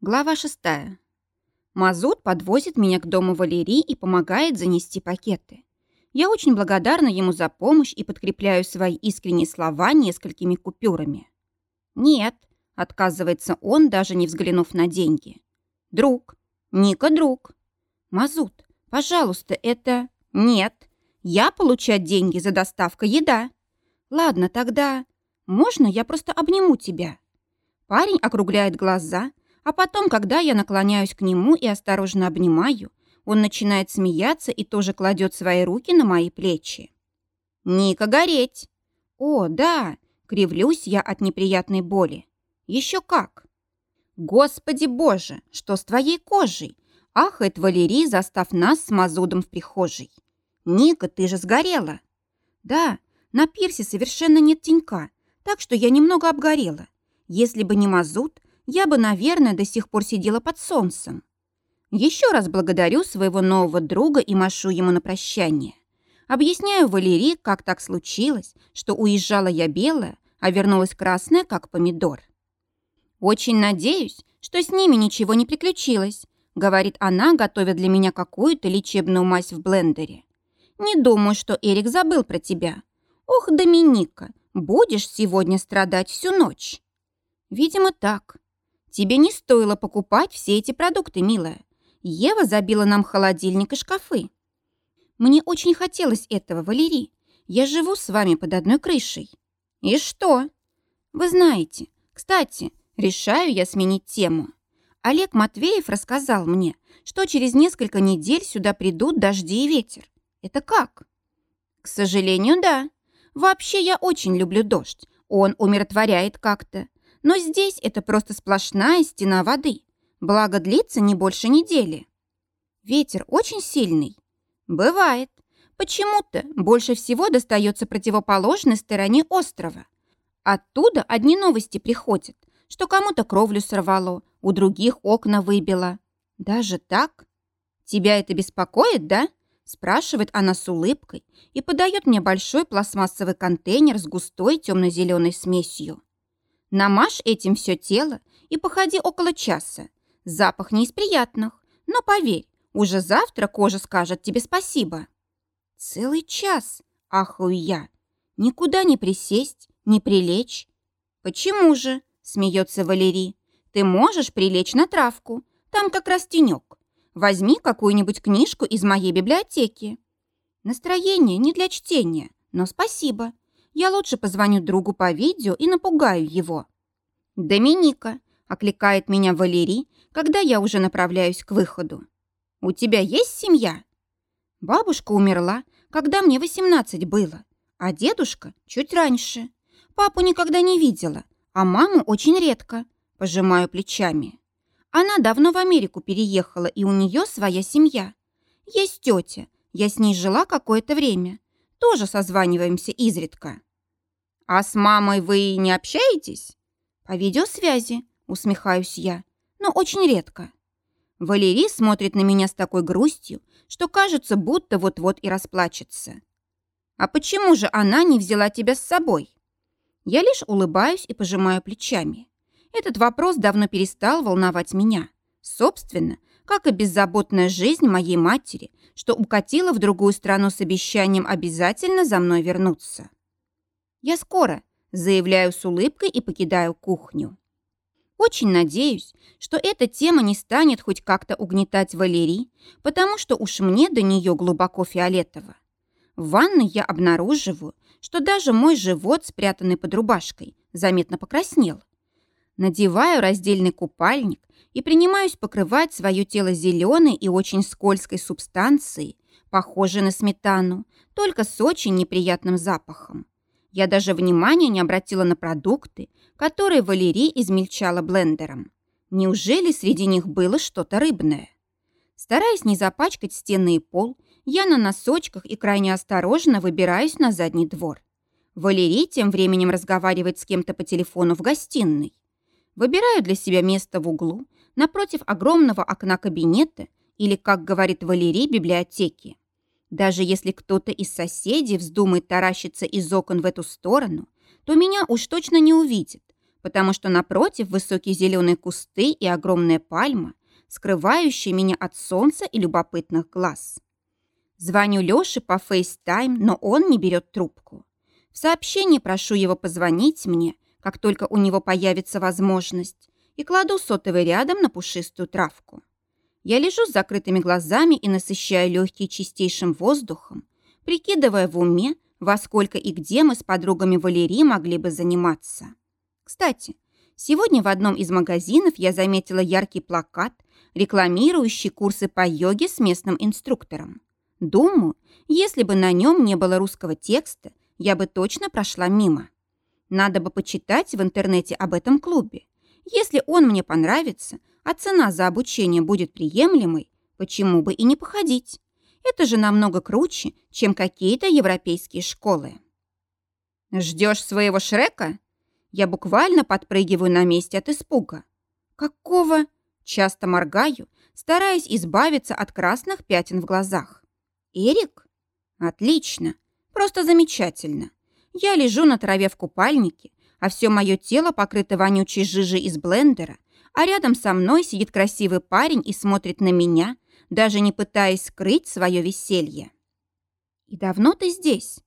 Глава шестая. Мазут подвозит меня к дому Валерии и помогает занести пакеты. Я очень благодарна ему за помощь и подкрепляю свои искренние слова несколькими купюрами. «Нет», — отказывается он, даже не взглянув на деньги. «Друг. Ника друг. Мазут, пожалуйста, это...» «Нет. Я получать деньги за доставку еда». «Ладно, тогда... Можно я просто обниму тебя?» Парень округляет глаза, а потом, когда я наклоняюсь к нему и осторожно обнимаю, он начинает смеяться и тоже кладет свои руки на мои плечи. «Ника, гореть!» «О, да!» — кривлюсь я от неприятной боли. «Еще как!» «Господи боже, что с твоей кожей?» — ахает Валерий, застав нас с Мазудом в прихожей. «Ника, ты же сгорела!» «Да, на пирсе совершенно нет тенька, так что я немного обгорела. Если бы не Мазут, я бы, наверное, до сих пор сидела под солнцем. Еще раз благодарю своего нового друга и машу ему на прощание. Объясняю Валерии, как так случилось, что уезжала я белая, а вернулась красная, как помидор. «Очень надеюсь, что с ними ничего не приключилось», говорит она, готовя для меня какую-то лечебную мазь в блендере. «Не думаю, что Эрик забыл про тебя. Ох, Доминика, будешь сегодня страдать всю ночь». «Видимо, так. Тебе не стоило покупать все эти продукты, милая. Ева забила нам холодильник и шкафы. Мне очень хотелось этого, Валерий. Я живу с вами под одной крышей. И что? Вы знаете. Кстати, решаю я сменить тему. Олег Матвеев рассказал мне, что через несколько недель сюда придут дожди и ветер. Это как? К сожалению, да. Вообще я очень люблю дождь. Он умиротворяет как-то. Но здесь это просто сплошная стена воды. Благо длится не больше недели. Ветер очень сильный. Бывает. Почему-то больше всего достается противоположной стороне острова. Оттуда одни новости приходят, что кому-то кровлю сорвало, у других окна выбило. Даже так? Тебя это беспокоит, да? Спрашивает она с улыбкой и подает мне большой пластмассовый контейнер с густой темно-зеленой смесью. Намажь этим все тело и походи около часа. Запах не из приятных, но поверь, уже завтра кожа скажет тебе спасибо. Целый час, ахаю я. Никуда не присесть, не прилечь. Почему же, смеется Валерий, ты можешь прилечь на травку, там как раз тенек. Возьми какую-нибудь книжку из моей библиотеки. Настроение не для чтения, но спасибо. Я лучше позвоню другу по видео и напугаю его. «Доминика», — окликает меня Валерий, когда я уже направляюсь к выходу. «У тебя есть семья?» Бабушка умерла, когда мне 18 было, а дедушка чуть раньше. Папу никогда не видела, а маму очень редко. Пожимаю плечами. Она давно в Америку переехала, и у нее своя семья. Есть тетя, я с ней жила какое-то время. Тоже созваниваемся изредка. «А с мамой вы не общаетесь?» «По видеосвязи», — усмехаюсь я, «но очень редко». Валерий смотрит на меня с такой грустью, что кажется, будто вот-вот и расплачется. «А почему же она не взяла тебя с собой?» Я лишь улыбаюсь и пожимаю плечами. Этот вопрос давно перестал волновать меня. Собственно, как и беззаботная жизнь моей матери, что укатила в другую страну с обещанием обязательно за мной вернуться. «Я скоро», — заявляю с улыбкой и покидаю кухню. Очень надеюсь, что эта тема не станет хоть как-то угнетать Валерий, потому что уж мне до нее глубоко фиолетово. В ванной я обнаруживаю, что даже мой живот, спрятанный под рубашкой, заметно покраснел. Надеваю раздельный купальник и принимаюсь покрывать свое тело зеленой и очень скользкой субстанцией, похожей на сметану, только с очень неприятным запахом. Я даже внимания не обратила на продукты, которые Валерий измельчала блендером. Неужели среди них было что-то рыбное? Стараясь не запачкать стены и пол, я на носочках и крайне осторожно выбираюсь на задний двор. Валерий тем временем разговаривает с кем-то по телефону в гостиной. Выбираю для себя место в углу, напротив огромного окна кабинета или, как говорит Валерий, библиотеки. Даже если кто-то из соседей вздумает таращиться из окон в эту сторону, то меня уж точно не увидит, потому что напротив высокие зеленые кусты и огромная пальма, скрывающая меня от солнца и любопытных глаз. Звоню Лёше по FaceTime, но он не берет трубку. В сообщении прошу его позвонить мне, как только у него появится возможность, и кладу сотовый рядом на пушистую травку. Я лежу с закрытыми глазами и насыщаю легкие чистейшим воздухом, прикидывая в уме, во сколько и где мы с подругами Валерии могли бы заниматься. Кстати, сегодня в одном из магазинов я заметила яркий плакат, рекламирующий курсы по йоге с местным инструктором. Думаю, если бы на нем не было русского текста, я бы точно прошла мимо. Надо бы почитать в интернете об этом клубе. Если он мне понравится, а цена за обучение будет приемлемой, почему бы и не походить? Это же намного круче, чем какие-то европейские школы. Ждешь своего Шрека? Я буквально подпрыгиваю на месте от испуга. Какого? Часто моргаю, стараясь избавиться от красных пятен в глазах. Эрик? Отлично. Просто замечательно. Я лежу на траве в купальнике, а все мое тело покрыто вонючей жижей из блендера, а рядом со мной сидит красивый парень и смотрит на меня, даже не пытаясь скрыть свое веселье. «И давно ты здесь?»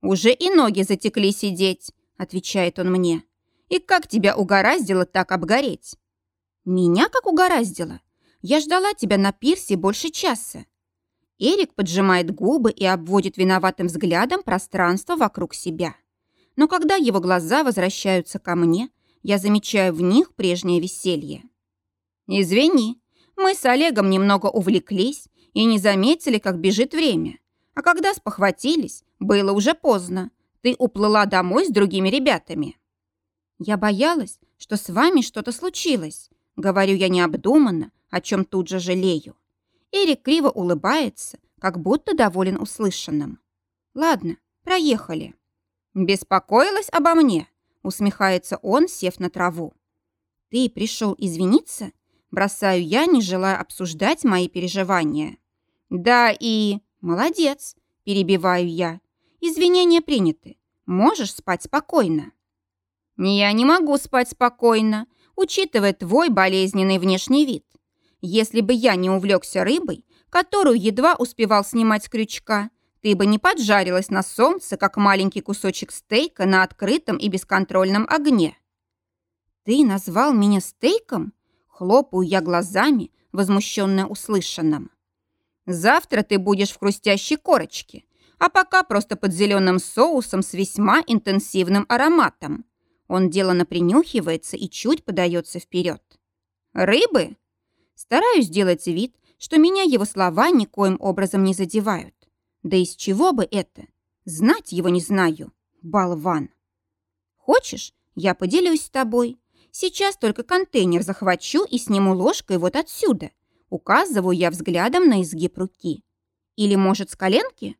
«Уже и ноги затекли сидеть», — отвечает он мне. «И как тебя угораздило так обгореть?» «Меня как угораздило? Я ждала тебя на пирсе больше часа. Эрик поджимает губы и обводит виноватым взглядом пространство вокруг себя. Но когда его глаза возвращаются ко мне, я замечаю в них прежнее веселье. «Извини, мы с Олегом немного увлеклись и не заметили, как бежит время. А когда спохватились, было уже поздно. Ты уплыла домой с другими ребятами». «Я боялась, что с вами что-то случилось», — говорю я необдуманно, о чем тут же жалею. Эрик криво улыбается, как будто доволен услышанным. «Ладно, проехали». «Беспокоилась обо мне?» усмехается он, сев на траву. «Ты пришел извиниться?» Бросаю я, не желая обсуждать мои переживания. «Да и...» «Молодец!» – перебиваю я. «Извинения приняты. Можешь спать спокойно». «Я не могу спать спокойно, учитывая твой болезненный внешний вид. Если бы я не увлекся рыбой, которую едва успевал снимать с крючка, ты бы не поджарилась на солнце, как маленький кусочек стейка на открытом и бесконтрольном огне. Ты назвал меня стейком? Хлопаю я глазами, возмущенная услышанным. Завтра ты будешь в хрустящей корочке, а пока просто под зеленым соусом с весьма интенсивным ароматом. Он делано принюхивается и чуть подается вперед. Рыбы? Стараюсь сделать вид, что меня его слова никоим образом не задевают. Да из чего бы это? Знать его не знаю. Болван. Хочешь, я поделюсь с тобой? Сейчас только контейнер захвачу и сниму ложкой вот отсюда. Указываю я взглядом на изгиб руки. Или, может, с коленки?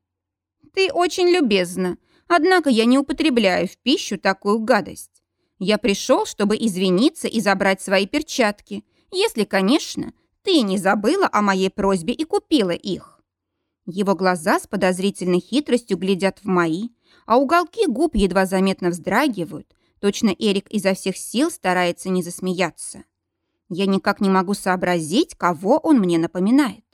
Ты очень любезна. Однако я не употребляю в пищу такую гадость. Я пришел, чтобы извиниться и забрать свои перчатки, если, конечно, ты не забыла о моей просьбе и купила их. Его глаза с подозрительной хитростью глядят в мои, а уголки губ едва заметно вздрагивают. Точно Эрик изо всех сил старается не засмеяться. Я никак не могу сообразить, кого он мне напоминает.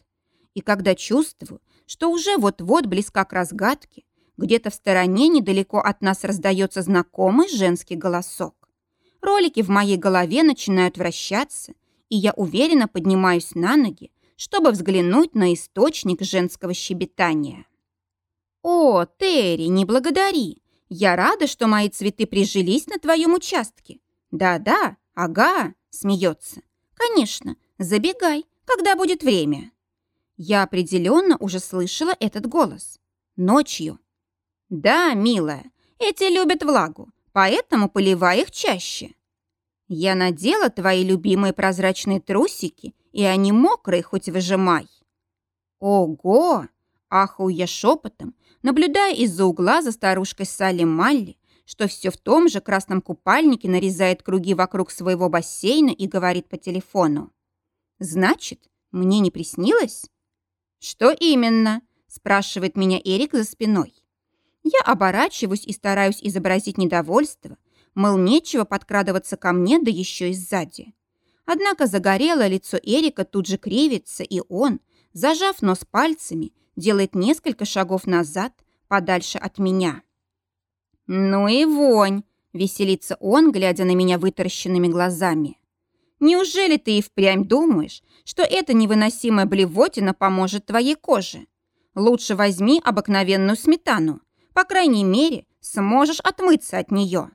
И когда чувствую, что уже вот-вот близка к разгадке, где-то в стороне недалеко от нас раздается знакомый женский голосок. Ролики в моей голове начинают вращаться – и я уверенно поднимаюсь на ноги, чтобы взглянуть на источник женского щебетания. «О, Терри, не благодари! Я рада, что мои цветы прижились на твоем участке. Да-да, ага», — смеется. «Конечно, забегай, когда будет время». Я определенно уже слышала этот голос. Ночью. «Да, милая, эти любят влагу, поэтому поливай их чаще». Я надела твои любимые прозрачные трусики, и они мокрые, хоть выжимай. Ого! Ахаю я шепотом, наблюдая из-за угла за старушкой Салли Малли, что все в том же красном купальнике нарезает круги вокруг своего бассейна и говорит по телефону. «Значит, мне не приснилось?» «Что именно?» – спрашивает меня Эрик за спиной. Я оборачиваюсь и стараюсь изобразить недовольство, Мыл, нечего подкрадываться ко мне, да еще и сзади. Однако загорелое лицо Эрика тут же кривится, и он, зажав нос пальцами, делает несколько шагов назад, подальше от меня. «Ну и вонь!» — веселится он, глядя на меня вытаращенными глазами. «Неужели ты и впрямь думаешь, что эта невыносимая блевотина поможет твоей коже? Лучше возьми обыкновенную сметану. По крайней мере, сможешь отмыться от нее».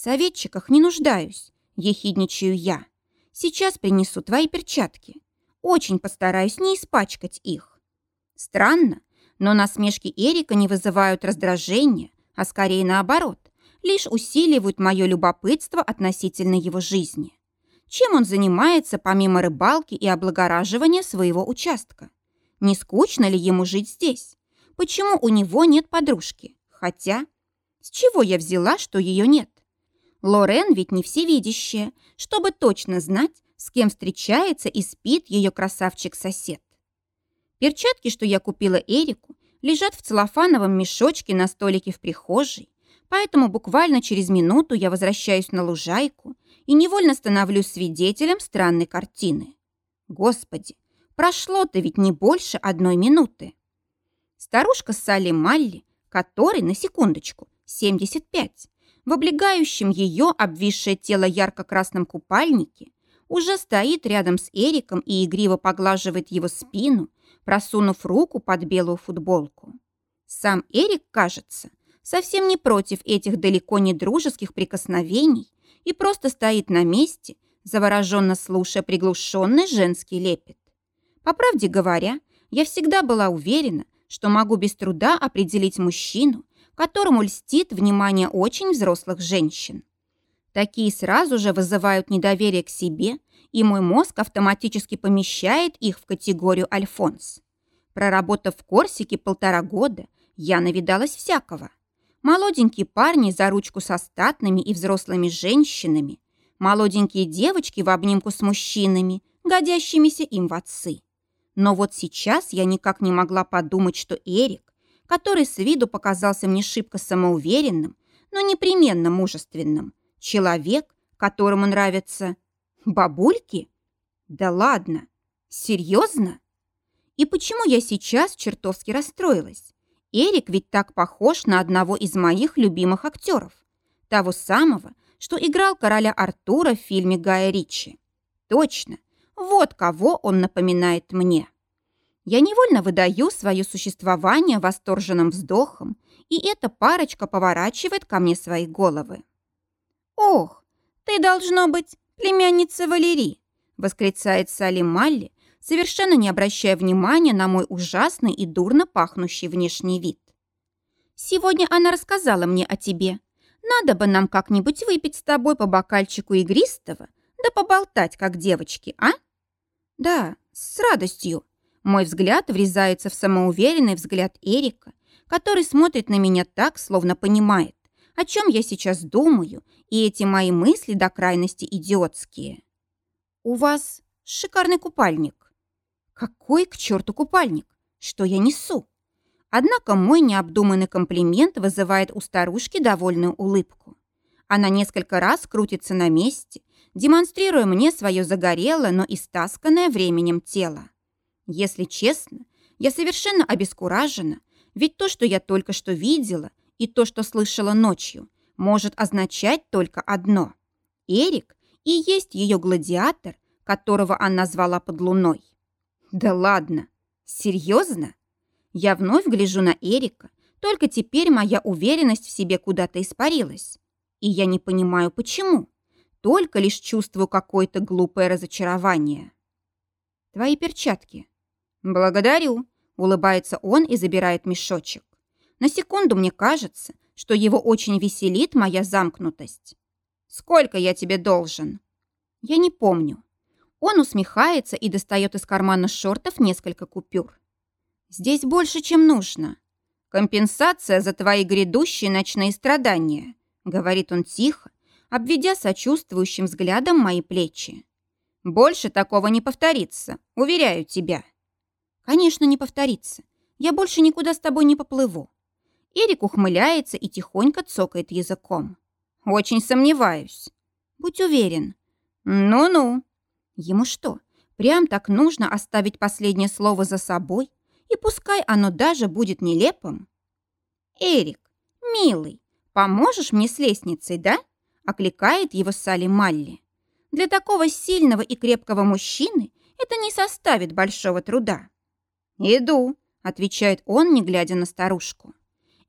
«В советчиках не нуждаюсь», — ехидничаю я. «Сейчас принесу твои перчатки. Очень постараюсь не испачкать их». Странно, но насмешки Эрика не вызывают раздражения, а скорее наоборот, лишь усиливают мое любопытство относительно его жизни. Чем он занимается помимо рыбалки и облагораживания своего участка? Не скучно ли ему жить здесь? Почему у него нет подружки? Хотя, с чего я взяла, что ее нет? Лорен ведь не всевидящая, чтобы точно знать, с кем встречается и спит ее красавчик-сосед. Перчатки, что я купила Эрику, лежат в целлофановом мешочке на столике в прихожей, поэтому буквально через минуту я возвращаюсь на лужайку и невольно становлюсь свидетелем странной картины. Господи, прошло-то ведь не больше одной минуты. Старушка Салли Малли, которой, на секундочку, 75, в облегающем ее обвисшее тело ярко-красном купальнике, уже стоит рядом с Эриком и игриво поглаживает его спину, просунув руку под белую футболку. Сам Эрик, кажется, совсем не против этих далеко не дружеских прикосновений и просто стоит на месте, завороженно слушая приглушенный женский лепет. По правде говоря, я всегда была уверена, что могу без труда определить мужчину, которому льстит внимание очень взрослых женщин. Такие сразу же вызывают недоверие к себе и мой мозг автоматически помещает их в категорию «Альфонс». Проработав в Корсике полтора года, я навидалась всякого. Молоденькие парни за ручку со статными и взрослыми женщинами, молоденькие девочки в обнимку с мужчинами, годящимися им в отцы. Но вот сейчас я никак не могла подумать, что Эрик, который с виду показался мне шибко самоуверенным, но непременно мужественным, человек, которому нравится Бабульки? Да ладно. Серьезно? И почему я сейчас чертовски расстроилась? Эрик ведь так похож на одного из моих любимых актеров. Того самого, что играл короля Артура в фильме Гая Ричи. Точно. Вот кого он напоминает мне. Я невольно выдаю свое существование восторженным вздохом, и эта парочка поворачивает ко мне свои головы. «Ох, ты, должно быть, племянница Валерии!» — восклицает Салли Малли, совершенно не обращая внимания на мой ужасный и дурно пахнущий внешний вид. «Сегодня она рассказала мне о тебе. Надо бы нам как-нибудь выпить с тобой по бокальчику игристого, да поболтать, как девочки, а?» «Да, с радостью». Мой взгляд врезается в самоуверенный взгляд Эрика, который смотрит на меня так, словно понимает о чем я сейчас думаю, и эти мои мысли до крайности идиотские. У вас шикарный купальник. Какой к черту купальник? Что я несу? Однако мой необдуманный комплимент вызывает у старушки довольную улыбку. Она несколько раз крутится на месте, демонстрируя мне свое загорелое, но истасканное временем тело. Если честно, я совершенно обескуражена, ведь то, что я только что видела, и то, что слышала ночью, может означать только одно. Эрик и есть ее гладиатор, которого она звала под луной. Да ладно, серьезно? Я вновь гляжу на Эрика, только теперь моя уверенность в себе куда-то испарилась. И я не понимаю, почему. Только лишь чувствую какое-то глупое разочарование. Твои перчатки. Благодарю, улыбается он и забирает мешочек. На секунду мне кажется, что его очень веселит моя замкнутость. «Сколько я тебе должен?» Я не помню. Он усмехается и достает из кармана шортов несколько купюр. «Здесь больше, чем нужно. Компенсация за твои грядущие ночные страдания», говорит он тихо, обведя сочувствующим взглядом мои плечи. «Больше такого не повторится, уверяю тебя». «Конечно, не повторится. Я больше никуда с тобой не поплыву. Эрик ухмыляется и тихонько цокает языком. Очень сомневаюсь. Будь уверен. Ну-ну. Ему что, прям так нужно оставить последнее слово за собой? И пускай оно даже будет нелепым? Эрик, милый, поможешь мне с лестницей, да? Окликает его Салли Малли. Для такого сильного и крепкого мужчины это не составит большого труда. «Иду», — отвечает он, не глядя на старушку.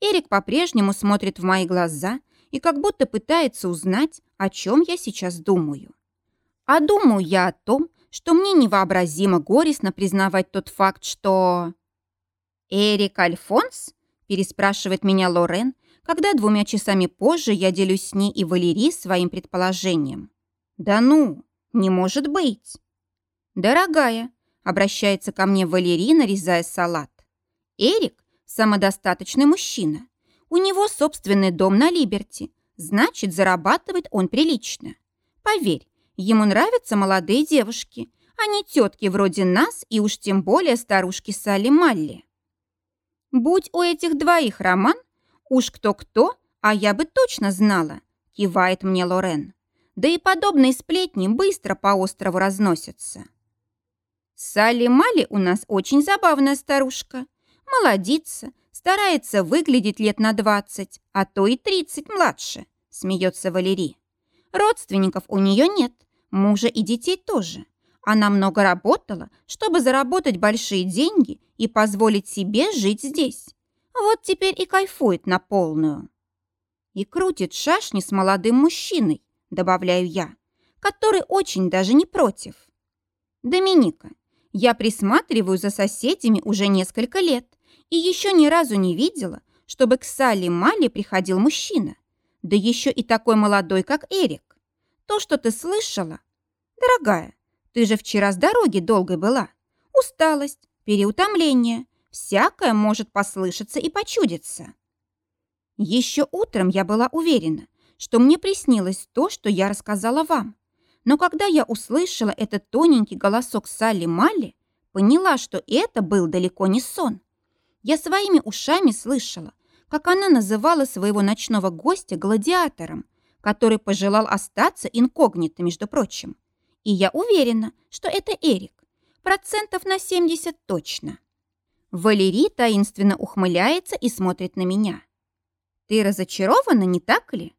Эрик по-прежнему смотрит в мои глаза и как будто пытается узнать, о чем я сейчас думаю. А думаю я о том, что мне невообразимо горестно признавать тот факт, что... «Эрик Альфонс?» – переспрашивает меня Лорен, когда двумя часами позже я делюсь с ней и Валерий своим предположением. «Да ну, не может быть!» «Дорогая», – обращается ко мне Валерий, нарезая салат. «Эрик – самодостаточный мужчина. У него собственный дом на Либерти, значит, зарабатывает он прилично. Поверь, ему нравятся молодые девушки, а не тетки вроде нас и уж тем более старушки Салли Малли. Будь у этих двоих роман, уж кто-кто, а я бы точно знала, кивает мне Лорен. Да и подобные сплетни быстро по острову разносятся. Салли Мали у нас очень забавная старушка. Молодится, старается выглядеть лет на 20, а то и 30 младше, смеется Валерий. Родственников у нее нет, мужа и детей тоже. Она много работала, чтобы заработать большие деньги и позволить себе жить здесь. Вот теперь и кайфует на полную. И крутит шашни с молодым мужчиной, добавляю я, который очень даже не против. Доминика, я присматриваю за соседями уже несколько лет и еще ни разу не видела, чтобы к Салли Мали приходил мужчина. Да еще и такой молодой, как Эрик. То, что ты слышала... Дорогая, ты же вчера с дороги долгой была. Усталость, переутомление. Всякое может послышаться и почудиться. Еще утром я была уверена, что мне приснилось то, что я рассказала вам. Но когда я услышала этот тоненький голосок Салли Малли, поняла, что это был далеко не сон. Я своими ушами слышала, как она называла своего ночного гостя гладиатором, который пожелал остаться инкогнито, между прочим. И я уверена, что это Эрик. Процентов на 70 точно. Валерий таинственно ухмыляется и смотрит на меня. «Ты разочарована, не так ли?»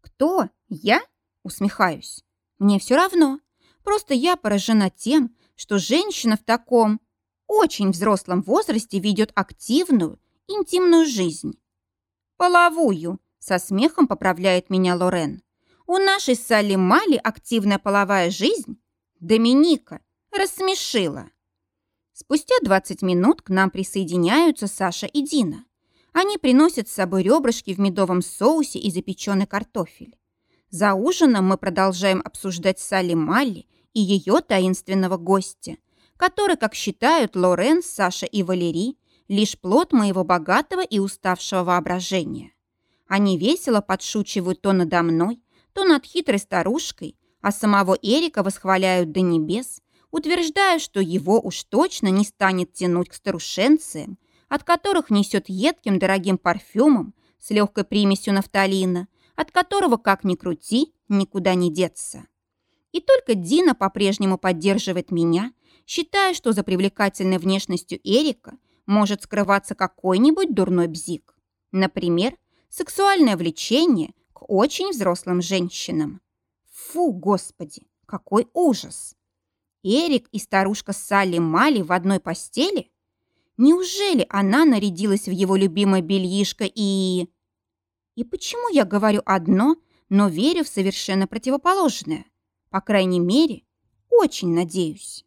«Кто? Я?» Усмехаюсь. Мне все равно. Просто я поражена тем, что женщина в таком очень взрослом возрасте ведет активную, интимную жизнь. Половую, со смехом поправляет меня Лорен. У нашей Салли Мали активная половая жизнь? Доминика, рассмешила. Спустя 20 минут к нам присоединяются Саша и Дина. Они приносят с собой ребрышки в медовом соусе и запеченный картофель. За ужином мы продолжаем обсуждать Салли Малли и ее таинственного гостя, который, как считают Лорен, Саша и Валерий, лишь плод моего богатого и уставшего воображения. Они весело подшучивают то надо мной, то над хитрой старушкой, а самого Эрика восхваляют до небес, утверждая, что его уж точно не станет тянуть к старушенциям, от которых несет едким дорогим парфюмом с легкой примесью нафталина – от которого, как ни крути, никуда не деться. И только Дина по-прежнему поддерживает меня, считая, что за привлекательной внешностью Эрика может скрываться какой-нибудь дурной бзик. Например, сексуальное влечение к очень взрослым женщинам. Фу, господи, какой ужас! Эрик и старушка Салли Мали в одной постели? Неужели она нарядилась в его любимое бельишко и... И почему я говорю одно, но верю в совершенно противоположное? По крайней мере, очень надеюсь.